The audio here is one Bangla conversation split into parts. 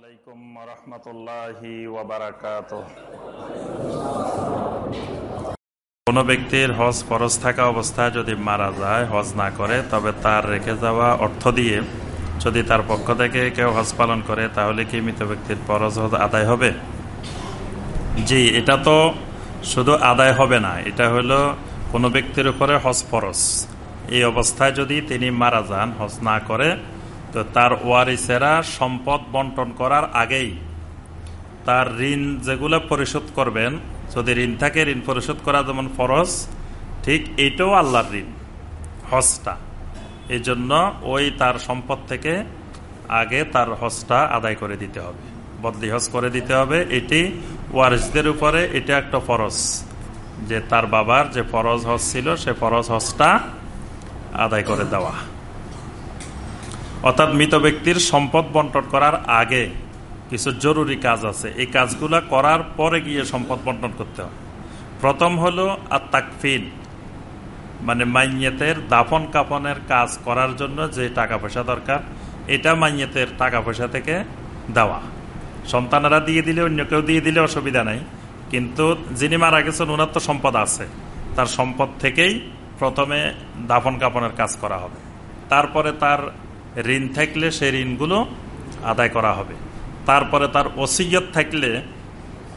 আলাইকুম রহমতুল্লাহি কোনো ব্যক্তির হজ ফরজ থাকা অবস্থায় যদি মারা যায়, হজ না করে, তবে তার রেখে যাওয়া অর্থ দিয়ে যদি তার পক্ষ থেকে কেউ হজ পালন করে, তাহলে কি মৃত ব্যক্তির ফরজ হজ আদায় হবে? জি, এটা তো শুধু আদায় হবে না, এটা হলো কোনো ব্যক্তির উপরে হজ ফরজ। এই অবস্থায় যদি তিনি মারা যান, হজ না করে তো তার ওয়ারিসেরা সম্পদ বন্টন করার আগেই তার ঋণ যেগুলো পরিশোধ করবেন, যদি ঋণ থাকে, ঋণ পরিশোধ করা যেমন ফরজ, ঠিক এইটাও আল্লাহর ঋণ, হজটা। এই জন্য ওই তার সম্পদ থেকে আগে তার হজটা আদায় করে দিতে হবে। বদলি হজ করে দিতে হবে। এটি ওয়ারিসদের উপরে এটা একটা ফরজ, যে তার বাবার যে ফরজ হজ ছিল, সে ফরজ হজটা আদায় করে দেওয়া। অর্থাৎ মৃত ব্যক্তির সম্পদ বন্টন করার আগে কিছু জরুরি কাজ আছে। এই কাজগুলো করার পরে গিয়ে সম্পদ বন্টন করতে হয়। প্রথম হলো আত্মাকফিন মানে মাইয়েতের দাফন কাফনের কাজ করার জন্য যে টাকা পয়সা দরকার, এটা মাইয়েতের টাকা পয়সা থেকে দেওয়া। সন্তানেরা দিয়ে দিলে, অন্য কেউ দিয়ে দিলে অসুবিধা নাই। কিন্তু যিনি মারা গেছেন ওনার তো সম্পদ আছে। তার সম্পদ থেকেই প্রথমে দাফন কাফনের কাজ করা হবে। তারপরে তার ঋণ থাকলে সেই ঋণগুলো আদায় করা হবে। তারপরে তার ওসিয়ত থাকলে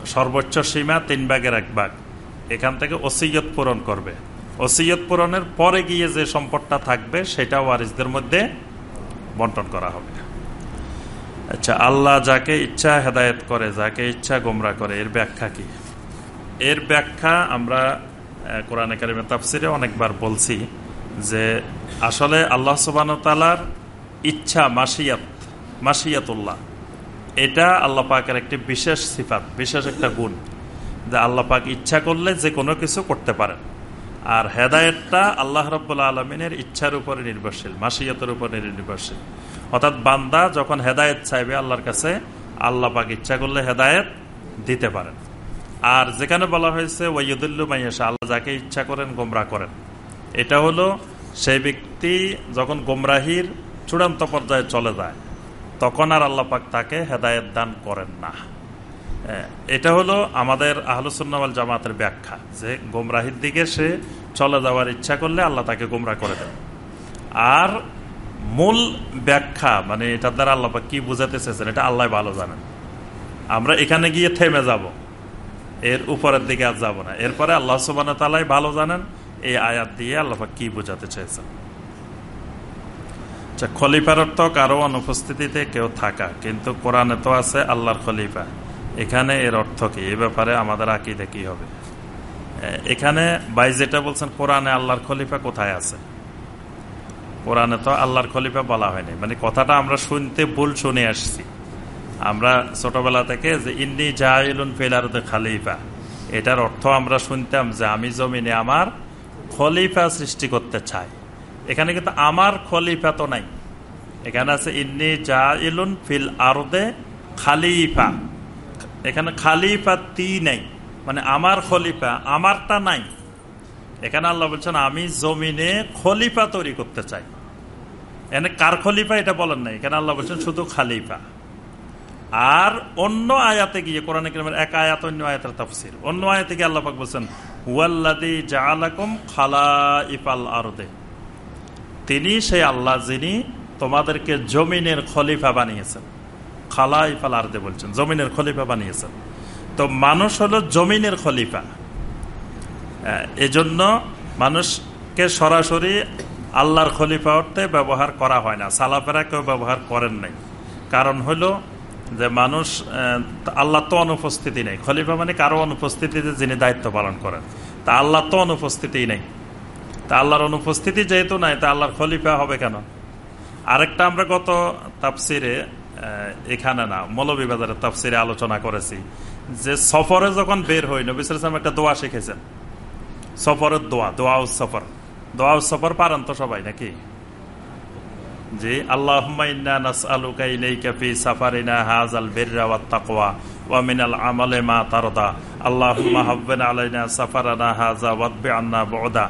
সর্বোচ্চ সীমা তিন ভাগের এক ভাগ। এখান থেকে ওসিয়ত পূরণ করবে। ওসিয়ত পূরণের পরে গিয়ে যে সম্পদটা থাকবে, সেটা ওয়ারিসদের মধ্যে বন্টন করা হবে। আচ্ছা আল্লাহ যাকে ইচ্ছা হেদায়ত করে, যাকে ইচ্ছা গোমরা করে, এর ব্যাখ্যা কি? এর ব্যাখ্যা আমরা কোরআন একাডেমি তাফসিরে অনেকবার বলছি যে আসলে আল্লাহ সুবান তালার ইচ্ছা মাসিয়াত, মাসিয়াতুল্লাহ। এটা আল্লাহ পাকের একটি বিশেষ সিফাত, বিশেষ একটা গুণ, যে আল্লাহ পাক ইচ্ছা করলে যে কোনো কিছু করতে পারেন আর হেদায়তটা আল্লাহ রব্বুল্লা আলমিনের ইচ্ছার উপরে নির্ভরশীল, মাসিয়াতের উপরে নির্ভরশীল। অর্থাৎ বান্দা যখন হেদায়ত চাইবে আল্লাহর কাছে, আল্লাহ পাক ইচ্ছা করলে হেদায়ত দিতে পারেন। আর যেখানে বলা হয়েছে ওয়াইদুল্লু মাইয়াশা আল্লাহ যাকে ইচ্ছা করেন গোমরা করেন। এটা হলো সেই ব্যক্তি যখন গোমরাহির চূড়ান্ত পর্যায়ে চলে যায়, তখন আর আল্লাপাক তাকে হেদায়ত দান করেন না। এটা হলো আমাদের আহলুসুন্নাওয়াল জামাতের ব্যাখ্যা যে গোমরাহির দিকে সে চলে যাওয়ার ইচ্ছা করলে আল্লাহ তাকে গোমরা করে দেন। আর মূল ব্যাখ্যা মানে এটার দ্বারা আল্লাপাক কি বুঝাতে চেয়েছেন, এটা আল্লাহ ভালো জানেন। আমরা এখানে গিয়ে থেমে যাব, এর উপরের দিকে আর যাব না। এরপরে আল্লাহ সুবান তালাই ভালো জানেন, এই আয়াত দিয়ে আল্লাপাক কি বোঝাতে চেয়েছেন। আচ্ছা খলিফার অর্থ কারও অনুপস্থিতিতে কেউ থাকা, কিন্তু কোরআনে তো আছে আল্লাহর খলিফা। এখানে এর অর্থ কি? এ ব্যাপারে আমাদের আকিদে কি হবে? এখানে ভাই যেটা বলছেন, কোরআনে আল্লাহর খলিফা কোথায় আছে? কোরআনে তো আল্লাহর খলিফা বলা হয়নি। মানে কথাটা আমরা শুনতে ভুল শুনে আসছি। আমরা ছোটবেলা থেকে যে, ইন্নি জাহিলুন ফিলারুদে খালিফা এটার অর্থ আমরা শুনতাম যে, আমি জমিনে আমার খলিফা সৃষ্টি করতে চাই। এখানে কিন্তু আমার খলিফা তো নাই। এখানে আছে, ইন্নি জা ইলুন ফিল আরদে খালিফা। এখানে খালিফা তি নাই মানে আমার খলিফা, আমারটা নাই। এখানে আল্লাহ বলছেন, আমি জমিনে খলিফা তৈরি করতে চাই। এখানে কার খলিফা এটা বলেন নাই। এখানে আল্লাহ বলছেন, শুধু খালিফা। আর অন্য আয়াতে গিয়ে, কোরআন এক আয়াত, অন্য আয়াতের তফসির। অন্য আয়াতে গিয়ে আল্লাহ বলছেন হুয়াল্লাদি জালাকুম খালা ইফাল আরদে। তিনি সেই আল্লাহ যিনি তোমাদেরকে জমিনের খলিফা বানিয়েছেন। খালাই ইফাল আরদে বলছেন, জমিনের খলিফা বানিয়েছেন। তো মানুষ হলো জমিনের খলিফা। এজন্য মানুষকে সরাসরি আল্লাহর খলিফা অর্থে ব্যবহার করা হয় না। সালাফেরা কেউ ব্যবহার করেন নাই। কারণ হলো যে মানুষ আল্লাহ তো অনুপস্থিতি নেই। খলিফা মানে কারও অনুপস্থিতিতে যিনি দায়িত্ব পালন করেন। তা আল্লাহ তো অনুপস্থিতি নেই। তা আল্লাহর অনুপস্থিতি যেহেতু নাই, তা আল্লাহর খলিফা হবে কেন? আরেকটা আমরা গত তাপসিরে এখানে না মৌলভীবাজারের তাপসিরে আলোচনা করেছি যে সফরে যখন বের হই নবিসাম একটা দোয়া শিখেছেন। সফরের দোয়া দোয়া সফর। দোয়া সফর পারেন তো সবাই নাকি? জি আল্লাহ সাফারিনা আন্না বুদা।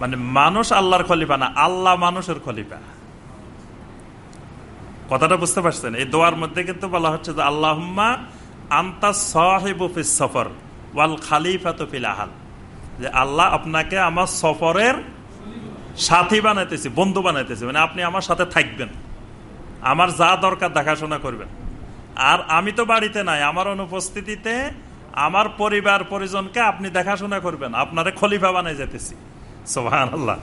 মানে মানুষ আল্লাহর খলিফা না, আল্লাহ মানুষের খলিফা। কথাটা বুঝতে পারছেন? এই দোয়ার মধ্যে কিন্তু বলা হচ্ছে যে, আল্লাহম্মা আন্তা সাহেবুফিস সফর ওয়াল খালিফা ফিল আহাল। যে আল্লাহ আপনাকে আমার সফরের সাথী বানাইতেছি, বন্ধু বানাইতেছি। মানে আপনি আমার সাথে থাকবেন। আমার যা দরকার দেখাশোনা করবেন। আর আমি তো বাড়িতে নাই, আমার অনুপস্থিতিতে আমার পরিবার পরিজনকে আপনি দেখাশোনা করবেন। আপনারে খলিফা বানাই যেতেছি সোহান আল্লাহ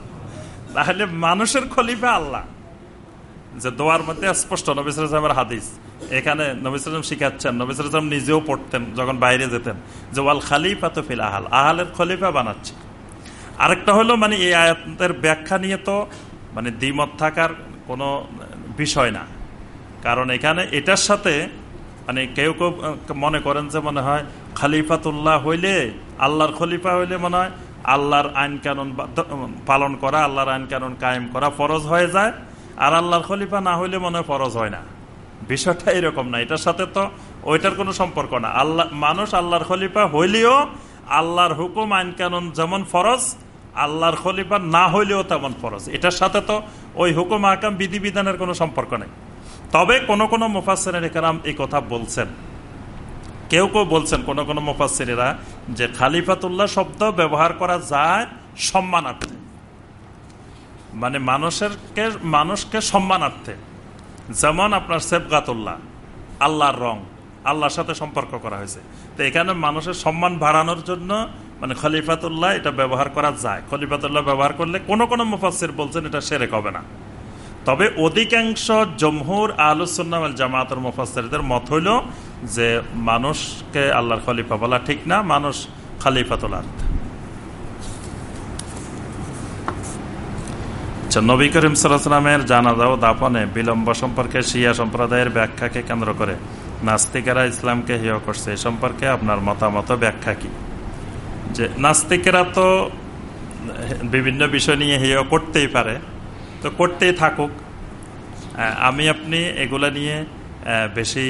তাহলে মানুষের খলিফা আল্লাহ। যে দোয়ার মধ্যে স্পষ্ট নবিসামের হাদিস। এখানে নবিসাম শিখাচ্ছেন নবিসাম নিজেও পড়তেন যখন বাইরে যেতেন, যে ওয়াল খালিফা তো ফিল আহাল, আহালের খলিফা বানাচ্ছে। আরেকটা হলো মানে এই আয়াতের ব্যাখ্যা নিয়ে তো মানে দ্বিমত থাকার কোনো বিষয় না। কারণ এখানে এটার সাথে মানে কেউ কেউ মনে করেন যে মনে হয়, খালিফাতুল্লাহ হইলে, আল্লাহর খলিফা হইলে মনে হয় আল্লাহর আইন কানুন পালন করা, আল্লাহর আইন কানুন কায়েম করা ফরজ হয়ে যায়, আর আল্লাহর খলিফা না হইলে মনে ফরজ হয় না। বিষয়টা এরকম না, এটার সাথে তো ওইটার কোনো সম্পর্ক না। আল্লাহ, মানুষ আল্লাহর খলিফা হইলেও আল্লাহর হুকুম, আইন কানুন যেমন ফরজ, আল্লাহর খলিফা না হইলেও তেমন ফরজ। এটার সাথে তো ওই হুকুম, আকাম, বিধিবিধানের কোনো সম্পর্ক নেই। তবে কোন কোনো মুফাসের একরাম এই কথা বলছেন। কেউ কেউ বলছেন, কোন কোন মুফাসেরা যে খালিফাতুল্লাহ শব্দ ব্যবহার করা যায় সম্মানার্থে। মানে মানুষের মানুষকে সম্মানার্থে। যেমন আপনার সেফগাতুল্লাহ আল্লাহর রং, আল্লাহর সাথে সম্পর্ক করা হয়েছে। তো এখানে মানুষের সম্মান বাড়ানোর জন্য মানে খলিফাতুল্লাহ এটা ব্যবহার করা যায়। খলিফাতুল্লাহ ব্যবহার করলে কোনো কোনো মুফাসির বলছেন এটা সেরেক হবে না। তবে অধিকাংশ জমহুর আলুসুল্লাম জামাতের মুফাসিরদের মত হইল যে মানুষকে আল্লাহর খলিফা বলা ঠিক না, মানুষ খালিফাতুল্লাহ আচ্ছা নবী করিম সাল্লামের জানাজা ও দাফনে বিলম্ব সম্পর্কে শিয়া সম্প্রদায়ের ব্যাখ্যাকে কেন্দ্র করে নাস্তিকেরা ইসলামকে হেয় করছে। এ সম্পর্কে আপনার মতামত ব্যাখ্যা কি? যে নাস্তিকেরা তো বিভিন্ন বিষয় নিয়ে হেয় করতেই পারে, তো করতেই থাকুক। আমি, আপনি এগুলো নিয়ে বেশি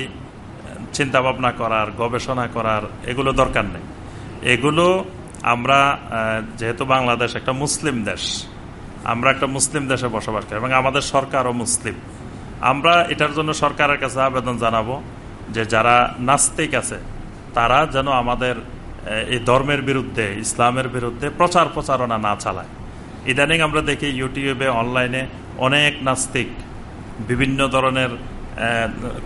চিন্তা ভাবনা করার, গবেষণা করার এগুলো দরকার নেই। এগুলো আমরা যেহেতু বাংলাদেশ একটা মুসলিম দেশ, আমরা একটা মুসলিম দেশে বসবাস করি এবং আমাদের সরকারও মুসলিম। আমরা এটার জন্য সরকারের কাছে আবেদন জানাব যে যারা নাস্তিক আছে, তারা যেন আমাদের এই ধর্মের বিরুদ্ধে, ইসলামের বিরুদ্ধে প্রচার প্রচারণা না চালায়। ইদানিং আমরা দেখি ইউটিউবে, অনলাইনে অনেক নাস্তিক বিভিন্ন ধরনের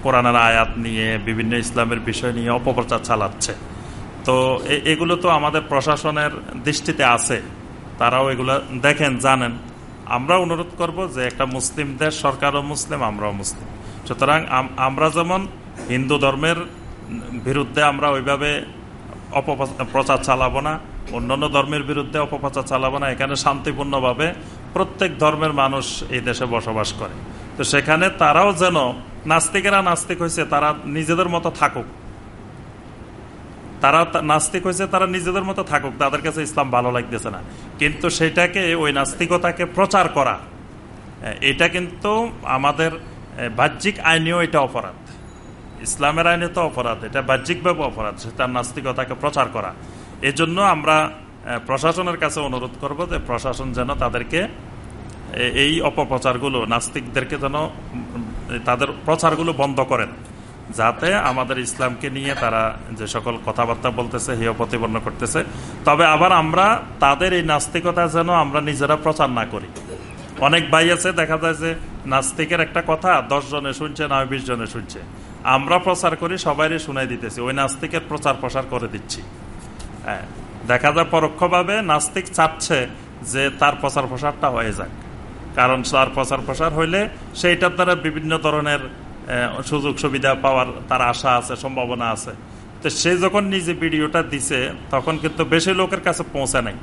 কোরআনের আয়াত নিয়ে, বিভিন্ন ইসলামের বিষয় নিয়ে অপপ্রচার চালাচ্ছে। তো এগুলো তো আমাদের প্রশাসনের দৃষ্টিতে আছে। তারাও এগুলো দেখেন, জানেন। আমরা অনুরোধ করব যে একটা মুসলিম দেশ সরকারও মুসলিম, আমরাও মুসলিম। সুতরাং আমরা যেমন হিন্দু ধর্মের বিরুদ্ধে আমরা ওইভাবে অপপ্রচার চালাবো না, অন্যান্য ধর্মের বিরুদ্ধে অপপ্রচার চালাবো না, এখানে শান্তিপূর্ণভাবে প্রত্যেক ধর্মের মানুষ এই দেশে বসবাস করে। তো সেখানে তারাও যেন নাস্তিকেরা নাস্তিক হয়েছে, তারা নিজেদের মতো থাকুক। তারা নাস্তিক হয়েছে, তারা নিজেদের মতো থাকুক, তাদের কাছে ইসলাম ভালো লাগতেছে না। কিন্তু সেটাকে, ওই নাস্তিকতাকে প্রচার করা এটা কিন্তু আমাদের বাহ্যিক আইনেও এটা অপরাধ। ইসলামের আইনে তো অপরাধ, এটা বাহ্যিকভাবে অপরাধ তার নাস্তিকতাকে প্রচার করা। এজন্য আমরা প্রশাসনের কাছে অনুরোধ করব যে প্রশাসন যেন তাদেরকে এই অপপ্রচারগুলো, নাস্তিকদেরকে যেন তাদের প্রচারগুলো বন্ধ করেন, যাতে আমাদের ইসলামকে নিয়ে তারা যে সকল কথাবার্তা বলতেছে, হেয় প্রতিপন্ন করতেছে। তবে আবার আমরা তাদের এই নাস্তিকতা যেন আমরা নিজেরা প্রচার না করি। অনেক ভাই আছে, দেখা যায় যে নাস্তিকের একটা কথা, দশ জনে শুনছে নয় বিশ জনে শুনছে। আমরা প্রচার করি সবাই শুনাই দিতেছি, ওই নাস্তিকের প্রচার প্রসার করে দিচ্ছি। হ্যাঁ দেখা যায় পরোক্ষভাবে নাস্তিক চাচ্ছে যে তার প্রচার প্রসারটা হয়ে যাক। কারণ তার প্রচার প্রসার হইলে সেইটার দ্বারা বিভিন্ন ধরনের সুযোগ সুবিধা পাওয়ার তার আশা আছে, সম্ভাবনা আছে। তো সে যখন নিজে ভিডিওটা দিছে, তখন কিন্তু বেশি লোকের কাছে পৌঁছে নাই।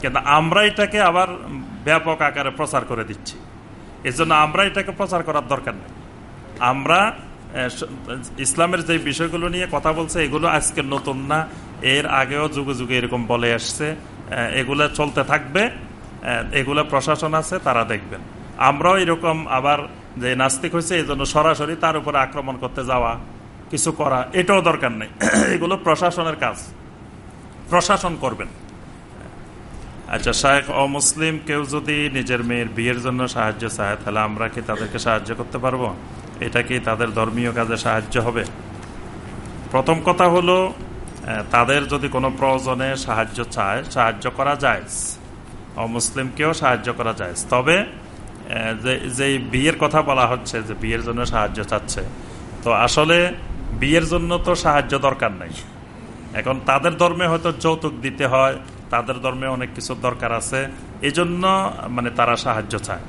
কিন্তু আমরা এটাকে আবার ব্যাপক আকারে প্রচার করে দিচ্ছি। এই জন্য আমরা এটাকে প্রচার করার দরকার নেই। আমরা ইসলামের যে বিষয়গুলো নিয়ে কথা বলছে, এগুলো আজকের নতুন না। এর আগেও যুগে যুগে এরকম বলে আসছে। এগুলো চলতে থাকবে। এগুলো প্রশাসন আছে, তারা দেখবেন। আমরাও এরকম আবার যে নাস্তিক হয়েছে, এই জন্য সরাসরি তার উপরে আক্রমণ করতে যাওয়া, কিছু করা, এটাও দরকার নেই। এগুলো প্রশাসনের কাজ। প্রশাসন করবেন। আচ্ছা শাহেখ অমুসলিম কেউ যদি নিজের মেয়ের বিয়ের জন্য সাহায্য চায়, তাহলে আমরা কি তাদেরকে সাহায্য করতে পারব? এটা কি তাদের ধর্মীয় কাজে সাহায্য হবে? প্রথম কথা হলো তাদের যদি কোনো প্রয়োজনে সাহায্য চায়, সাহায্য করা যায়। অমুসলিমকেও সাহায্য করা যায়। তবে যে বিয়ের কথা বলা হচ্ছে, যে বিয়ের জন্য সাহায্য চাচ্ছে, তো আসলে বিয়ের জন্য তো সাহায্য দরকার নাই। এখন তাদের ধর্মে হয়তো যৌতুক দিতে হয়, তাদের ধর্মে অনেক কিছু দরকার আছে এই জন্য মানে তারা সাহায্য চায়।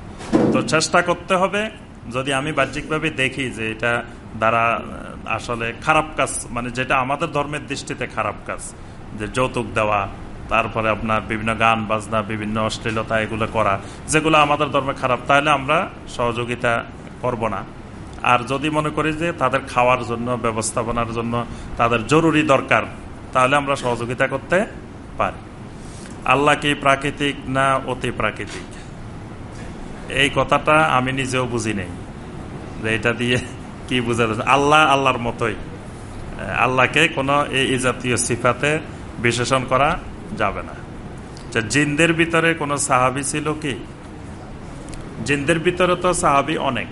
তো চেষ্টা করতে হবে, যদি আমি বাহ্যিকভাবে দেখি যে এটা দ্বারা, আসলে খারাপ কাজ মানে যেটা আমাদের ধর্মের দৃষ্টিতে খারাপ কাজ, যে যৌতুক দেওয়া তারপরে আপনার বিভিন্ন গান, বাজনা, বিভিন্ন অশ্লীলতা এগুলো করা, যেগুলো আমাদের ধর্মে খারাপ, তাহলে আমরা সহযোগিতা করব না। আর যদি মনে করি যে তাদের খাওয়ার জন্য, ব্যবস্থাপনার জন্য তাদের জরুরি দরকার, তাহলে আমরা সহযোগিতা করতে পারি। আল্লাহ কি প্রাকৃতিক না অতি প্রাকৃতিক? এই কথাটা আমি নিজেও বুঝি নেই, যে এটা দিয়ে কি বুঝা যাচ্ছে? আল্লাহ আল্লাহর মতোই। আল্লাহকে কোনো এই জাতীয় সিফাতে বিশেষণ করা যাবে না। জিনদের ভিতরে কোনো সাহাবি ছিল কি? জিনদের ভিতরে তো সাহাবি অনেক।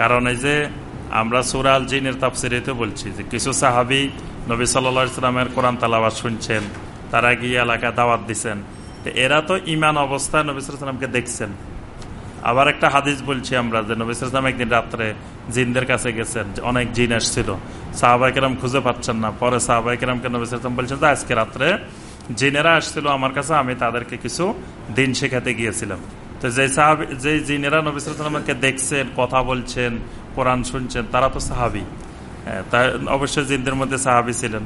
কারণ এই যে আমরা সুরাল জিনের তাপসিরিতে বলছি যে কিছু সাহাবি নবী সাল্লা ইসলামের কোরআন তালাবাদ শুনছেন, তারা গিয়ে এলাকায় দাওয়াত দিচ্ছেন এরা তো ইমান অবস্থায় নবী সালামকে দেখছেন। আবার একটা হাদিস বলছি আমরা যে নবী সালাম একদিন রাত্রে জিনদের কাছে গেছেন অনেক জিন আসছিল। সাহাবাইকেরাম খুঁজে পাচ্ছেন না। পরে সাহাবাইকেরামকে নবী সালাম বলছেন যে আজকে রাত্রে জিনেরা আসছিল আমার কাছে, আমি তাদেরকে কিছু দিন শেখাতে গিয়েছিলাম। তো যে সাহাবি, যে জিনেরা নবী সালামকে দেখছেন, কথা বলছেন, কোরআন শুনছেন, তারা তো সাহাবি। তাই অবশ্যই জিনদের মধ্যে সাহাবি ছিলেন।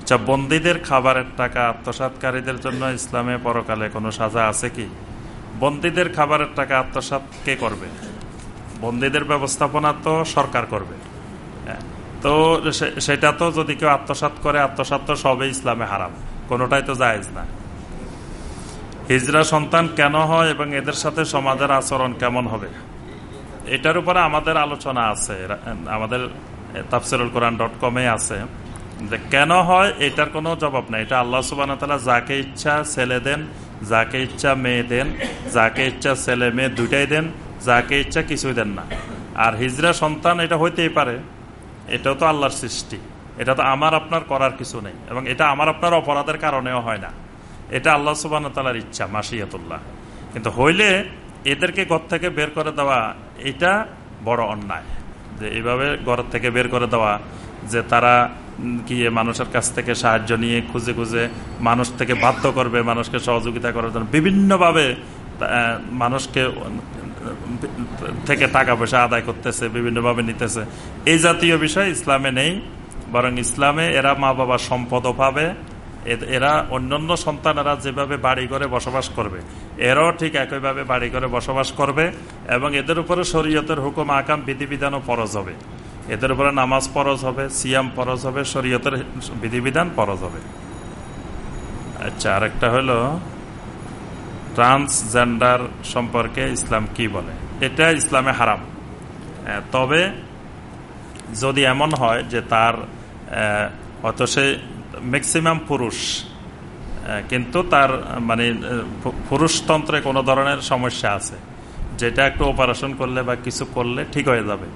আচ্ছা বন্দীদের খাবারের টাকা আত্মসাতকারীদের জন্য ইসলামে পরকালে কোনো সাজা আছে কি? বন্দীদের খাবারের টাকা আত্মসাত কে করবে? বন্দীদের ব্যবস্থাপনা তো সরকার করবে। তো সেটা তো যদি কেউ আত্মসাত করে আত্মসাত তো সবে ইসলামে হারাম। কোনোটাই তো জায়েজ না। হিজরা সন্তান কেন হয় এবং এদের সাথে সমাজের আচরণ কেমন হবে? এটার উপরে আমাদের আলোচনা আছে। আমাদের তাফসিরুল কোরআন ডট কমে আছে যে কেন হয় এটার কোনো জবাব নাই। এটা আল্লাহ সুবান যাকে ইচ্ছা ছেলে দেন, যাকে ইচ্ছা মেয়ে দেন, যাকে ইচ্ছা ছেলে মেয়ে দুইটাই দেন, যাকে ইচ্ছা কিছুই দেন না। আর হিজরা সন্তান এটা হইতেই পারে। এটাও তো আল্লাহর সৃষ্টি। এটা তো আমার আপনার করার কিছু নেই, এবং এটা আমার আপনার অপরাধের কারণেও হয় না। এটা আল্লাহ সুবান তালার ইচ্ছা, মাসিয়াতুল্লাহ। কিন্তু হইলে এদেরকে ঘর থেকে বের করে দেওয়া, এটা বড় অন্যায়। যে এইভাবে ঘর থেকে বের করে দেওয়া, যে তারা গিয়ে মানুষের কাছ থেকে সাহায্য নিয়ে খুঁজে খুঁজে মানুষ থেকে বাধ্য করবে, মানুষকে সহযোগিতা করার জন্য, বিভিন্নভাবে মানুষকে থেকে টাকা পয়সা আদায় করতেছে, বিভিন্নভাবে নিতেছে। এই জাতীয় বিষয় ইসলামে নেই। বরং ইসলামে এরা মা বাবার সম্পদও পাবে। এরা অন্যান্য সন্তানেরা যেভাবে বাড়ি করে বসবাস করবে, এরাও ঠিক একইভাবে বাড়ি করে বসবাস করবে এবং এদের উপরে শরীয়তের হুকুম, আকাম, বিধিবিধানও পরজ হবে। এদের উপরে নামাজ ফরজ হবে, সিয়াম পরজ হবে, শরীয়তের বিধিবিধান পরজ হবে। আচ্ছা আরেকটা হলো, ট্রান্সজেন্ডার সম্পর্কে ইসলাম কি বলে? এটা ইসলামে হারাম। তবে যদি এমন হয় যে তার সে ম্যাক্সিমাম পুরুষ। কিন্তু তার মানে পুরুষতন্ত্রে কোনো ধরনের সমস্যা আছে। যেটা একটু অপারেশন করলে বা কিছু করলে ঠিক হয়ে যাবে।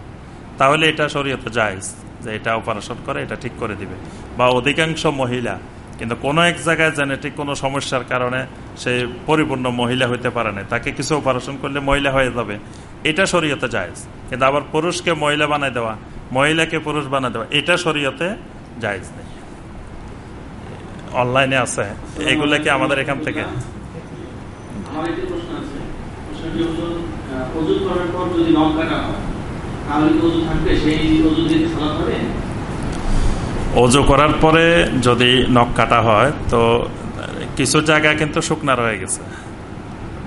তাহলে এটা শরীয়তে যায় যে এটা অপারেশন করে, এটা ঠিক করে দিবে। বা অধিকাংশ মহিলা, কিন্তু কোনো এক জায়গায় জেনেটিক কোনো সমস্যার কারণে সে পরিপূর্ণ মহিলা হইতে পারে না। তাকে কিছু অপারেশন করলে মহিলা হয়ে যাবে। এটা শরীয়তে যায় কিন্তু আবার পুরুষকে মহিলা বানাই দেওয়া মহিলাকে পুরুষ বানাই দেওয়া এটা শরীয়তে যায় নেই। অনলাইনে আছে এগুলো কি আমাদের এখান থেকে? অজু করার পরে যদি নখ কাটা হয় তো কিছু জায়গা কিন্তু শুকনা রয়ে গেছে।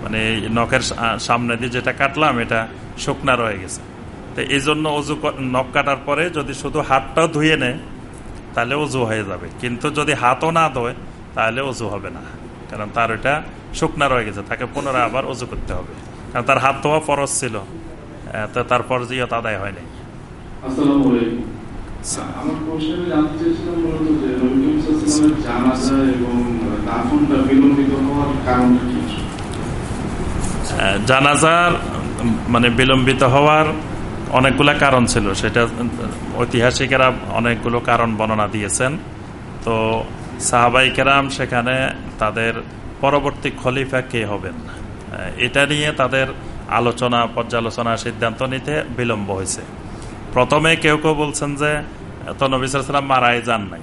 মানে নখের সামনে দিয়ে যেটা কাটলাম এটা শুকনা রয়ে গেছে। এই জন্য অজু নখ কাটার পরে যদি শুধু হাতটাও ধুয়ে নেয় তাহলে অজু হয়ে যাবে। কিন্তু যদি হাতও না ধোয় তাহলে অজু হবে না। কারণ তার ওইটা শুকনা রয়ে গেছে তাকে পুনরায় আবার অজু করতে হবে। কারণ তার হাত ধোয়া ফরজ ছিল। তো তার ফরজিয়ত আদায় হয়নি। আসসালামু আমার প্রশ্ন জানতে চেয়েছিলাম মূলত যে নবী করিম সাল্লাল্লাহু জানাজা এবং দাফনটা বিলম্বিত হওয়ার কারণটা কি? জানাজার মানে বিলম্বিত হওয়ার অনেকগুলো কারণ ছিল। সেটা ঐতিহাসিকেরা অনেকগুলো কারণ বর্ণনা দিয়েছেন। তো সাহাবাই কেরাম সেখানে তাদের পরবর্তী খলিফা কে হবেন? এটা নিয়ে তাদের আলোচনা, পর্যালোচনা, সিদ্ধান্ত নিতে বিলম্ব হয়েছে। প্রথমে কেউ কেউ বলছেন যে, তো নবিসাম মারাই যান নাই।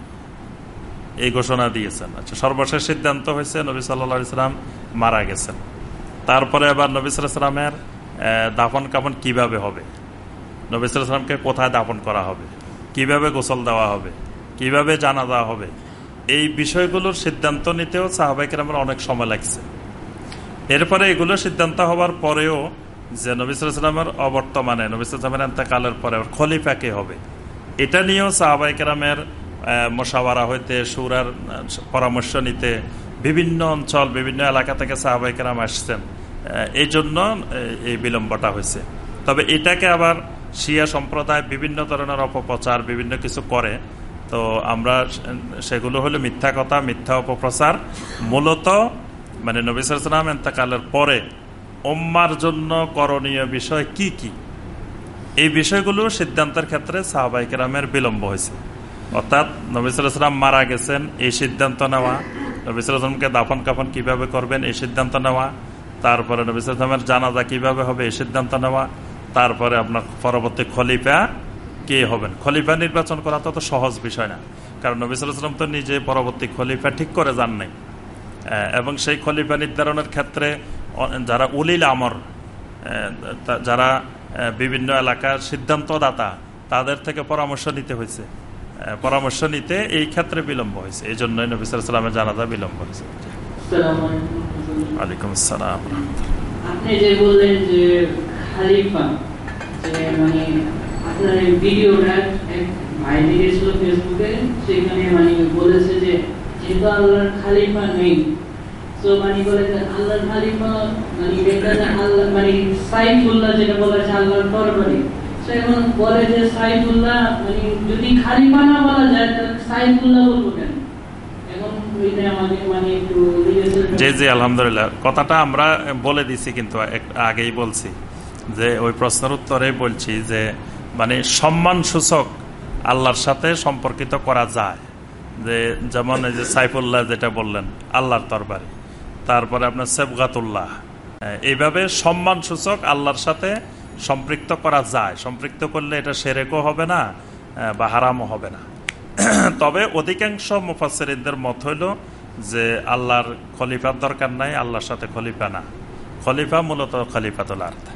এই ঘোষণা দিয়েছেন। আচ্ছা সর্বশেষ সিদ্ধান্ত হয়েছে নবী সাল্লা ইসলাম মারা গেছেন। তারপরে আবার নবী সালামের দাফন কাফন কীভাবে হবে? নবী সালামকে কোথায় দাফন করা হবে? কীভাবে গোসল দেওয়া হবে? কীভাবে জানা দেওয়া হবে? এই বিষয়গুলোর সিদ্ধান্ত নিতেও সাহাবাইকের আমার অনেক সময় লাগছে। এরপরে এগুলো সিদ্ধান্ত হওয়ার পরেও যে নবিসামের অবর্তমানে নবিসামের এন্তকালের পরে খলিফা কে হবে? এটা নিয়েও সাহাবাইকেরামের মশাওয়ারা হইতে, সুরার পরামর্শ নিতে বিভিন্ন অঞ্চল, বিভিন্ন এলাকা থেকে সাহাবাইকেরাম আসছেন। এই জন্য এই বিলম্বটা হয়েছে। তবে এটাকে আবার শিয়া সম্প্রদায় বিভিন্ন ধরনের অপপ্রচার, বিভিন্ন কিছু করে। তো আমরা সেগুলো হলো মিথ্যা কথা, মিথ্যা অপপ্রচার। মূলত মানে নবিসাম এন্তকালের পরে ওম্মার জন্য করণীয় বিষয় কি কি? এই বিষয়গুলো সিদ্ধান্তের ক্ষেত্রে সাহাবাইকেরামের বিলম্ব হয়েছে। অর্থাৎ নবিসাম মারা গেছেন, এই সিদ্ধান্ত নেওয়া। নবিসামকে দাফন কাফন কীভাবে করবেন, এই সিদ্ধান্ত নেওয়া। তারপরে নবিসামের জানাজা কীভাবে হবে, এই সিদ্ধান্ত নেওয়া। তারপরে আপনার পরবর্তী খলিফা কে হবেন? খলিফা নির্বাচন করা তো সহজ বিষয় না। কারণ নবিসাম তো নিজে পরবর্তী খলিফা ঠিক করে যান নাই। এবং সেই খলিফা নির্ধারণের ক্ষেত্রে যারা উলিল আমর যারা বিভিন্ন এলাকার সিদ্ধান্তদাতা তাদের থেকে পরামর্শ নিতে হয়েছে। পরামর্শ নিতে এই ক্ষেত্রে বিলম্ব হয়েছে। এই জন্যই নবিসামের জানাজা বিলম্ব হয়েছে। ওয়ালাইকুম আসসালাম। আপনি যে বললেন যে খালিফা মানে আপনার এই ভিডিওটা এক ভাই দিয়েছিল ফেসবুকে সেখানে মানে বলেছে যে আল্লাহর খালিফা নেই, তো মানে বলে যে আল্লাহর খালিফা মানে এটা আল্লাহ মানে সাইফুল্লাহ যেটা বলা আছে আল্লাহর এখন বলে যে সাইফুল্লাহ মানে যদি খালিফা না বলা যায়, তাহলে সাইফুল্লাহ বলব কেন? মানে জি জি, আলহামদুলিল্লাহ। কথাটা আমরা বলে দিছি কিন্তু আগেই বলছি। যে ওই প্রশ্নের উত্তরে বলছি যে মানে সম্মান সূচক আল্লাহর সাথে সম্পর্কিত করা যায়। যে যেমন এই যে সাইফুল্লাহ যেটা বললেন, আল্লাহর তরবারি তারপরে আপনার সেবগাতুল্লাহ। এইভাবে সম্মান সূচক আল্লাহর সাথে সম্পৃক্ত করা যায়। সম্পৃক্ত করলে এটা সেরেকও হবে না, বা হারামও হবে না। তবে অধিকাংশ মুফাসেরিনদের মত হইল যে, আল্লাহর খলিফার দরকার নাই, আল্লাহর সাথে খলিফা না। খলিফা মূলত খলিফাতুল আর্থ।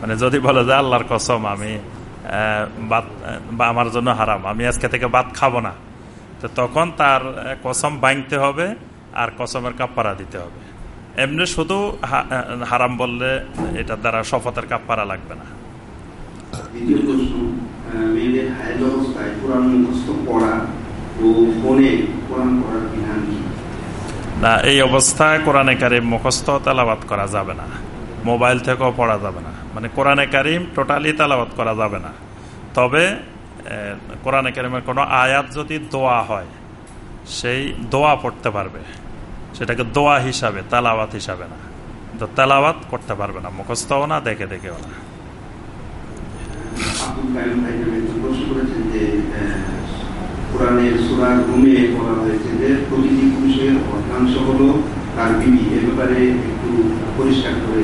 মানে যদি বলে যে আল্লাহর কসম আমি বা আমার জন্য হারাম আমি আজকে থেকে বাদ খাব না তো তখন তার কসম ভাঙতে হবে আর কসমের কাপ্পারা দিতে হবে। এমনি শুধু হারাম বললে এটার দ্বারা শপথের কাপ্পারা লাগবে না। দ্বিতীয় প্রশ্ন মেয়েদের হায়াত অবস্থায় কোরআন মুখস্থ পড়া ও ফোনে কোরআন পড়ার বিধান কি? না এই অবস্থায় কোরআনে কারিম মুখস্থ তেলাবাত করা যাবে না। মোবাইল থেকেও পড়া যাবে না। মানে কোরআনে কারিম টোটালি তেলাবাত করা যাবে না। তবে কোরআনে কারিমের কোনো আয়াত যদি দোয়া হয়, সেই দোয়া পড়তে পারবে। সেটাকে দোয়া হিসাবে, তেলাওয়াত হিসাবে না। তো তেলাওয়াত করতে পারবে না, মুখস্থও না, দেখে দেখেও না। পরিষ্কার করে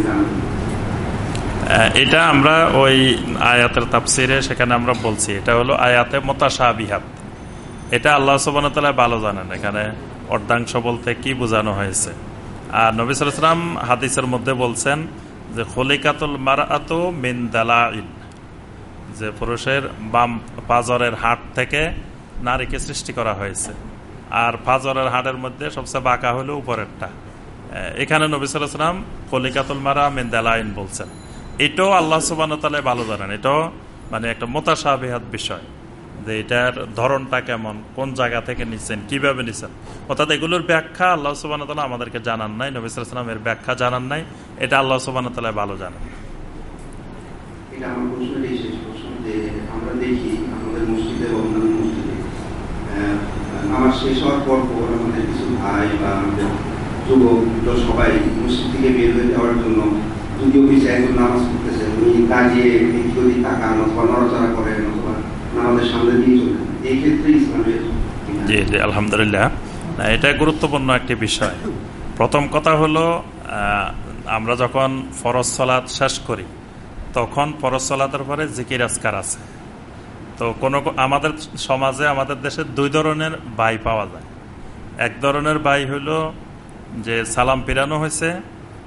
এটা আমরা ওই আয়াতের তাফসিরে সেখানে আমরা বলছি। এটা হলো আয়াতে মোতাশা বিহাত এটা আল্লাহ সুবান ভালো জানেন এখানে অর্ধাংশ বলতে কি বোঝানো হয়েছে। আর নবী সালাম হাদিসের মধ্যে বলছেন যে, খলিকাতুল মারাত মিন দালাইন যে পুরুষের বাম পাজরের হাট থেকে নারীকে সৃষ্টি করা হয়েছে। আর পাজরের হাটের মধ্যে সবচেয়ে বাঁকা হলো উপরেরটা। এখানে নবী সালাম কলিকাতুল মারা মিন দালাইন বলছেন। এটাও আল্লাহ সুবান ভালো জানেন। এটাও মানে একটা মোতাসাবিহাত বিষয় যে এটার ধরনটা কেমন, কোন জায়গা থেকে নিচ্ছেন, কীভাবে নিচ্ছেন। অর্থাৎ এগুলোর ব্যাখ্যা আল্লাহ সুবান আমাদেরকে জানান নাই, নবী সালাম এর ব্যাখ্যা জানান নাই। এটা আল্লাহ সুবান ভালো জানেন। আমার আমরা দেখি আমাদের মসজিদে নামাজ শেষ হওয়ার পর আমাদের কিছু ভাই বা আমাদের যুবক সবাই মসজিদ থেকে বের হয়ে যাওয়ার জন্য যদি অফিসে একজন নামাজ পড়তেছে উনি এদিক ওদিক তাকান অথবা নড়াচড়া করেন অথবা নামাজের সামনে দিয়ে চলে যান। এই ক্ষেত্রে ইসলামের জি জি আলহামদুলিল্লাহ। না, এটা গুরুত্বপূর্ণ একটি বিষয়। প্রথম কথা হলো আমরা যখন ফরজ সলাৎ শেষ করি তখন ফরজ সলাতের পরে জিকির আজকার আছে। তো কোনো আমাদের সমাজে আমাদের দেশে দুই ধরনের বাই পাওয়া যায়। এক ধরনের বাই হলো যে সালাম ফিরানো হয়েছে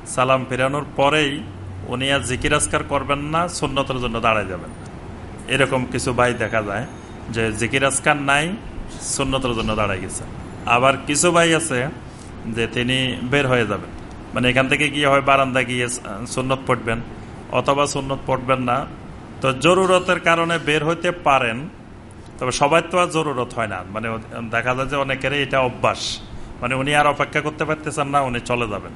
সালাম ফেরানোর পরেই উনি আর জিকির আজকার করবেন না, সুন্নতের জন্য দাঁড়ায় যাবেন। এরকম কিছু ভাই দেখা যায় যে জিকির আজকার নাই, সুন্নতের জন্য দাঁড়ায় গেছে। আবার কিছু ভাই আছে যে তিনি বের হয়ে যাবেন। মানে এখান থেকে গিয়ে হয় বারান্দা গিয়ে সুন্নত পড়বেন অথবা সুন্নত পড়বেন না। তো জরুরতের কারণে বের হইতে পারেন, তবে সবাই তো আর জরুরত হয় না। মানে দেখা যায় যে অনেকেরই এটা অভ্যাস। মানে উনি আর অপেক্ষা করতে পারতেছেন না, উনি চলে যাবেন।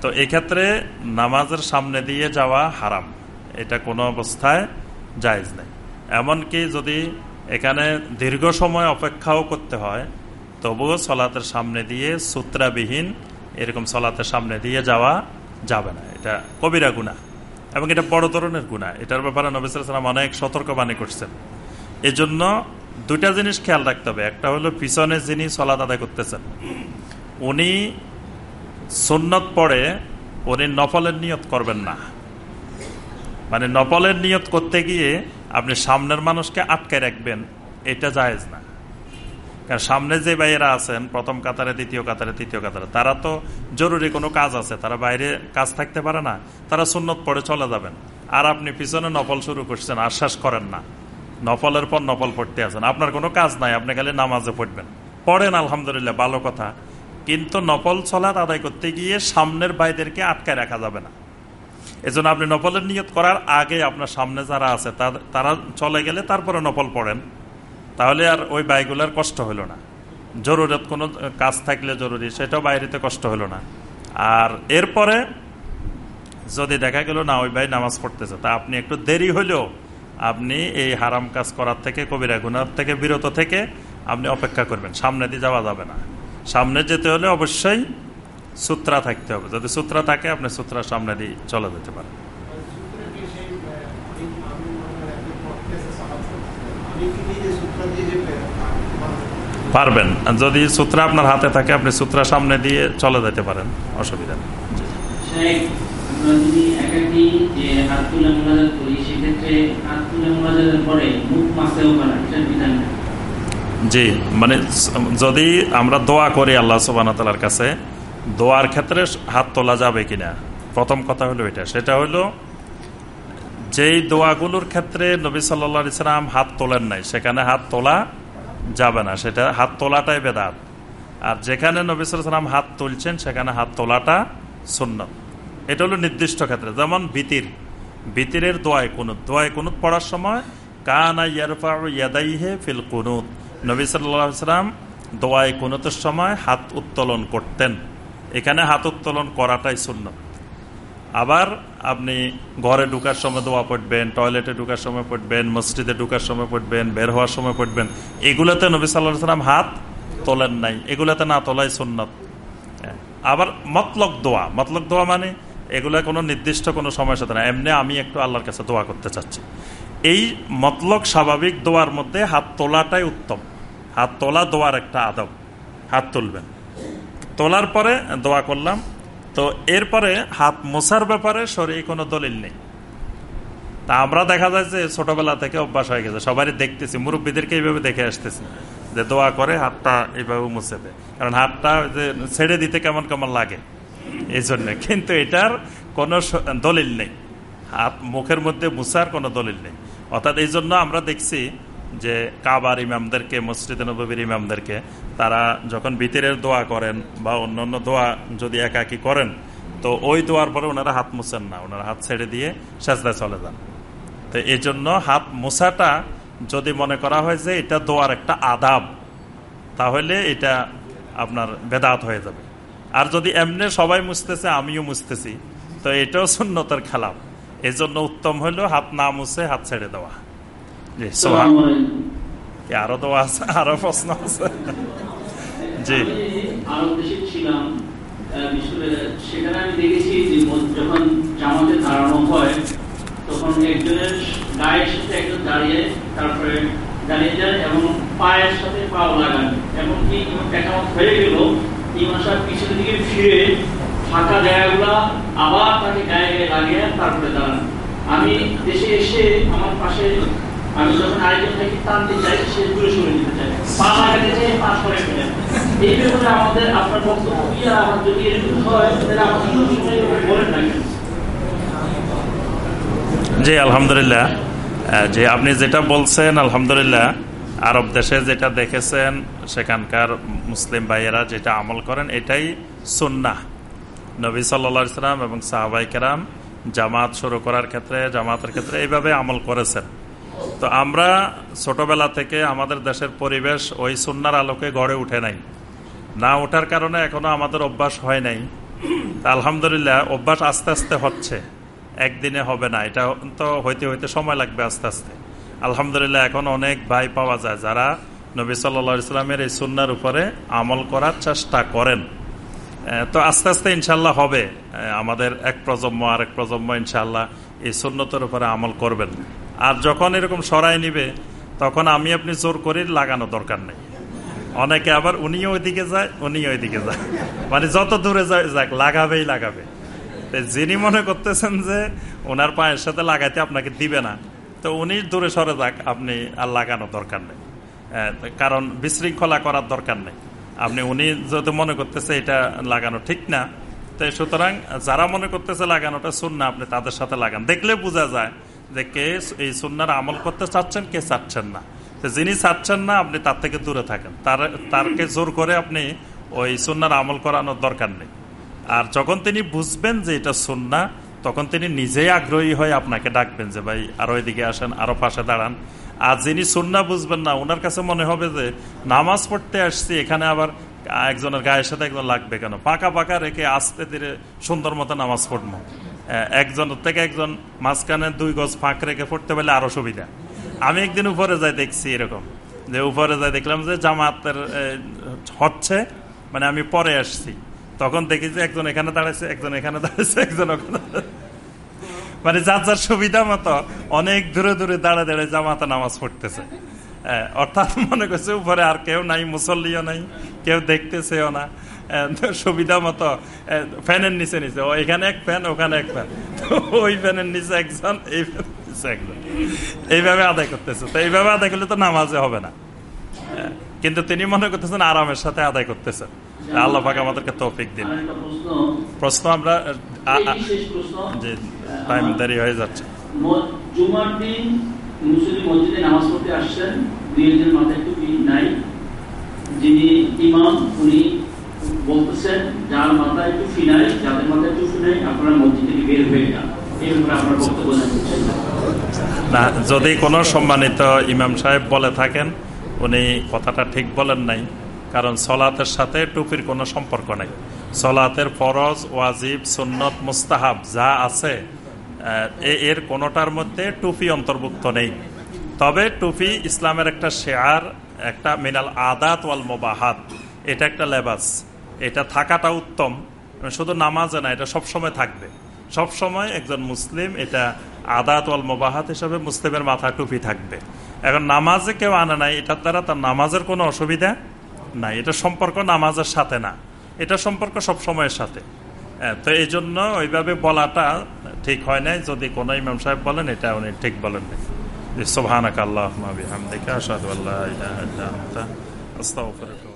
তো এক্ষেত্রে নামাজের সামনে দিয়ে যাওয়া হারাম। এটা কোনো অবস্থায় জায়জ নেই। এমনকি যদি এখানে দীর্ঘ সময় অপেক্ষাও করতে হয়, তবুও সলাতের সামনে দিয়ে সূত্রাবিহীন এরকম সলাতের সামনে দিয়ে যাওয়া যাবে না। এটা কবিরা গুণা এবং এটা বড় ধরনের গুণা এটার ব্যাপারে নবিসাম অনেক সতর্কবাণী করছেন। এই জন্য দুইটা জিনিস খেয়াল রাখতে হবে। একটা হলো পিছনে যিনি সলাত আদায় করতেছেন, উনি সুন্নত পড়ে উনি নফলের নিয়ত করবেন না। মানে নফলের নিয়ত করতে গিয়ে আপনি সামনের মানুষকে আটকে রাখবেন, এটা জায়েজ না। কারণ সামনে যে ভাইয়েরা আছেন, প্রথম কাতারে, দ্বিতীয় কাতারে, তৃতীয় কাতারে, তারা তো জরুরি কোনো কাজ আছে, তারা বাইরে কাজ থাকতে পারে না, তারা সুন্নত পড়ে চলে যাবেন। আর আপনি পিছনে নফল শুরু করছেন, আশ্বাস করেন না। নফলের পর নফল পড়তে আছেন, আপনার কোনো কাজ নাই, আপনি খালি নামাজে পড়বেন। পড়েন, আলহামদুলিল্লাহ, ভালো কথা। কিন্তু নফল চলাত আদায় করতে গিয়ে সামনের ভাইদেরকে আটকায় রাখা যাবে না। এজন্য আপনি নফলের নিয়ত করার আগে আপনার সামনে যারা আছে, তারা চলে গেলে তারপরে নফল পড়েন। তাহলে আর ওই বাইগুলোর কষ্ট হলো না। জরুরত কোনো কাজ থাকলে জরুরি, সেটাও বাইরেতে কষ্ট হলো না। আর এরপরে যদি দেখা গেল না, ওই ভাই নামাজ পড়তেছে, তা আপনি একটু দেরি হলেও আপনি এই হারাম কাজ করার থেকে, কবিরা গুনার থেকে, বিরত থেকে আপনি অপেক্ষা করবেন। সামনে দিয়ে যাওয়া যাবে না। সামনে যেতে হলে অবশ্যই সূত্রা থাকতে হবে। যদি সূত্রা থাকে, আপনি সূত্রার সামনে দিয়ে চলে যেতে পারেন। পারবেন। যদি সূত্রা আপনার হাতে থাকে, আপনি সূত্রা সামনে দিয়ে চলে যেতে পারেন। অসুবিধা নেই? জি মানে যদি আমরা দোয়া করি আল্লাহ সুবাহতালার কাছে, দোয়ার ক্ষেত্রে হাত তোলা যাবে কিনা? প্রথম কথা হলো এটা। সেটা হলো, যেই দোয়াগুলোর ক্ষেত্রে নবী সাল্লা ইসলাম হাত তোলেন নাই, সেখানে হাত তোলা যাবে না। সেটা হাত তোলাটাই বেদাত। আর যেখানে নবী সাল্লাম হাত তুলছেন, সেখানে হাত তোলাটা সুন্নত। এটা হলো নির্দিষ্ট ক্ষেত্রে। যেমন বিতির। বিতিরের দোয়ায় কুনুত। দোয়ায় কুনুত পড়ার সময়, কানা ইয়ারফা ইয়াদাইহে ফিল কুনুত। নবী সাল্লাম দোয়ায় কুনুতের সময় হাত উত্তোলন করতেন। এখানে হাত উত্তোলন করাটাই শূন্য আবার আপনি ঘরে ঢুকার সময় দোয়া পড়বেন, টয়লেটে ঢুকার সময় পড়বেন, মসজিদে ঢুকার সময় পড়বেন, বের হওয়ার সময় পড়বেন, এগুলোতে নবী সাল্লাহ সাল্লাম হাত তোলেন নাই। এগুলোতে না তোলাই সুন্নত। হ্যাঁ। আবার মতলক দোয়া। মতলক দোয়া মানে এগুলো কোনো নির্দিষ্ট কোনো সময়ের সাথে না। এমনি আমি একটু আল্লাহর কাছে দোয়া করতে চাচ্ছি। এই মতলক স্বাভাবিক দোয়ার মধ্যে হাত তোলাটাই উত্তম। হাত তোলা দোয়ার একটা আদব। হাত তুলবেন। তোলার পরে দোয়া করলাম। তো এরপরে হাত মোছার ব্যাপারে শরীর কোনো দলিল নেই। তা আমরা দেখা যায় যে ছোটবেলা থেকে অভ্যাস হয়ে গেছে। সবারই দেখতেছি, মুরব্বীদেরকে এইভাবে দেখে আসতেছি যে দোয়া করে হাতটা এইভাবে মুছে দেয়। কারণ হাতটা যে ছেড়ে দিতে কেমন কেমন লাগে। এই জন্য। কিন্তু এটার কোনো দলিল নেই। হাত মুখের মধ্যে মুছার কোনো দলিল নেই। অর্থাৎ এই জন্য আমরা দেখছি যে কাবার ইমামদেরকে, মসজিদ নবীর ইমামদেরকে, তারা যখন ভিতরের দোয়া করেন বা অন্য অন্য দোয়া যদি একাকি করেন, তো ওই দোয়ার পরে ওনারা হাত মুছেন না। ওনারা হাত ছেড়ে দিয়ে সাজদায় চলে যান। তো এই জন্য হাত মোছাটা যদি মনে করা হয় যে এটা দোয়ার একটা আদাব, তাহলে এটা আপনার বেদাত হয়ে যাবে। আর যদি এমনি সবাই মুছতেছে, আমিও মুছতেছি, তো এটাও সুন্নতের খেলাফ এজন্য উত্তম হলো হাত না মুছে হাত ছেড়ে দেওয়া। জি সোহান আরও দোয়া আছে আরও প্রশ্ন আছে জি আমি আরব দেশে ছিলাম সেখানে আমি দেখেছি যে যখন জামাতে দাঁড়ানো হয় তখন একজনের গায়ের সাথে একজন দাঁড়িয়ে তারপরে দাঁড়িয়ে যায় এবং পায়ের সাথে পাও লাগান এমনকি একামত হয়ে গেল ইমাম সাহেব পিছনের দিকে ফিরে ফাঁকা জায়গাগুলা আবার তাকে গায়ে গায়ে লাগিয়ে তারপরে দাঁড়ান আমি দেশে এসে আমার পাশে আমি যখন আরেকজন থাকি টানতে চাই, সে দূরে সরে চাই এই ব্যাপারে আমাদের, আপনার বক্তব্য কি? আর আমার যদি এরকম হয়, তাহলে এভাবে বলেন জি, আলহামদুলিল্লাহ। যে আপনি যেটা বলছেন, আলহামদুলিল্লাহ। আরব দেশে যেটা দেখেছেন, সেখানকার মুসলিম ভাইয়েরা যেটা আমল করেন, এটাই সুন্নাহ। নবী সাল্লা ইসলাম এবং সাহাবাই জামাত শুরু করার ক্ষেত্রে, জামাতের ক্ষেত্রে এইভাবে আমল করেছেন। তো আমরা ছোটবেলা থেকে আমাদের দেশের পরিবেশ ওই সুন্নার আলোকে গড়ে উঠে নাই। না ওঠার কারণে এখনও আমাদের অভ্যাস হয় নাই। আলহামদুলিল্লাহ, অভ্যাস আস্তে আস্তে হচ্ছে। একদিনে হবে না, এটা তো হইতে হইতে সময় লাগবে আস্তে আস্তে। আলহামদুলিল্লাহ, এখন অনেক ভাই পাওয়া যায় যারা নবী সাল্লা ইসলামের এই সুন্নার উপরে আমল করার চেষ্টা করেন। তো আস্তে আস্তে ইনশাল্লাহ হবে। আমাদের এক প্রজন্ম আর এক প্রজন্ম ইনশাল্লাহ এই সুন্নতের উপরে আমল করবেন। আর যখন এরকম সরাই নিবে, তখন আমি আপনি জোর করে লাগানো দরকার নেই। অনেকে আবার উনিও ওইদিকে যায়, উনিও ওইদিকে যায়। মানে যত দূরে যায়, যাক, লাগাবেই লাগাবে। যিনি মনে করতেছেন যে ওনার পায়ের সাথে লাগাইতে আপনাকে দিবে না, তো উনি দূরে সরে যাক, আপনি আর লাগানো দরকার নেই। কারণ বিশৃঙ্খলা করার দরকার নেই। আপনি উনি যদি মনে করতেছে এটা লাগানো ঠিক না, তো সুতরাং যারা মনে করতেছে লাগানোটা শুন না আপনি তাদের সাথে লাগান। দেখলে বোঝা যায় যে কে এই সুন্নার আমল করতে চাচ্ছেন, কে চাচ্ছেন না। যিনি চাচ্ছেন না, আপনি তার থেকে দূরে থাকেন। তার, তারকে জোর করে আপনি ওই সুন্নার আমল করানোর দরকার নেই। আর যখন তিনি বুঝবেন যে এটা সুন্না তখন তিনি নিজেই আগ্রহী হয়ে আপনাকে ডাকবেন যে, ভাই, আরও এদিকে আসেন, আরও পাশে দাঁড়ান। আর যিনি সুন্না বুঝবেন না ওনার কাছে মনে হবে যে, নামাজ পড়তে আসছি, এখানে আবার একজনের গায়ের সাথে একজন লাগবে কেন? পাকা পাকা রেখে আস্তে ধীরে সুন্দর মতো নামাজ পড়ব। একজনের থেকে একজন মাঝখানে দুই গজ ফাঁক রেখে পড়তে পারলে আরও সুবিধা। আমি একদিন উপরে যাই দেখছি এরকম, যে উপরে যাই দেখলাম যে জামাতের হচ্ছে মানে আমি পরে আসছি। তখন দেখি যে একজন এখানে দাঁড়াইছে, একজন এখানে দাঁড়াইছে, একজন ওখানে মানে যার যার সুবিধা মতো অনেক দূরে দূরে দাঁড়া দাঁড়ায় জামাতে নামাজ পড়তেছে। অর্থাৎ মনে করছে উপরে আর কেউ নাই, মুসল্লিও নাই, কেউ দেখতেছেও না। সুবিধা মতো ফ্যানের নিচে নিচে ও এখানে এক ফ্যান ওখানে এক ফ্যান তো ওই ফ্যানের নিচে একজন এই ফ্যানের নিচে একজন এইভাবে আদায় করতেছে তো এইভাবে আদায় করলে তো নামাজে হবে না কিন্তু তিনি মনে করতেছেন আরামের সাথে আদায় করতেছেন আল্লাহ পাক আমাদেরকে তৌফিক দিন প্রশ্ন আমরা যে টাইম দেরি হয়ে যাচ্ছে মসজিদে নামাজ পড়তে আসছেন। দুই একজন মাথায় টুপি নাই। যিনি ইমাম, উনি যার মাথায় টুপি নাই, যাদের মাথায় টুপি নাই, আপনারা মসজিদ থেকে বের হয়ে যান। না, যদি কোনো সম্মানিত ইমাম সাহেব বলে থাকেন, উনি কথাটা ঠিক বলেন নাই, কারণ সলাতের সাথে টুপির কোনো সম্পর্ক নেই। সলাতের ফরজ, ওয়াজিব, সুন্নত, মুস্তাহাব যা আছে এর কোনোটার মধ্যে টুপি অন্তর্ভুক্ত নেই। তবে টুপি ইসলামের একটা শেয়ার, একটা মিনাল আদাত ওয়াল মোবাহাত, এটা একটা লেবাস। এটা থাকাটা উত্তম। শুধু নামাজে না এটা সবসময় থাকবে। সব সময় একজন মুসলিম এটা আদাত ওয়াল মোবাহাত হিসাবে মুসলিমের মাথা টুপি থাকবে। এখন নামাজে কেউ আনে নাই এটার দ্বারা তার নামাজের কোনো অসুবিধা নাই। এটা সম্পর্ক নামাজের সাথে না। এটা সম্পর্ক সব সময়ের সাথে। হ্যাঁ, তো এই জন্য ওইভাবে বলাটা ঠিক হয় নাই। যদি কোনো ইমাম সাহেব বলেন এটা উনি ঠিক বলেন নাই। সোভানাক আল্লাহ বিহামদিকা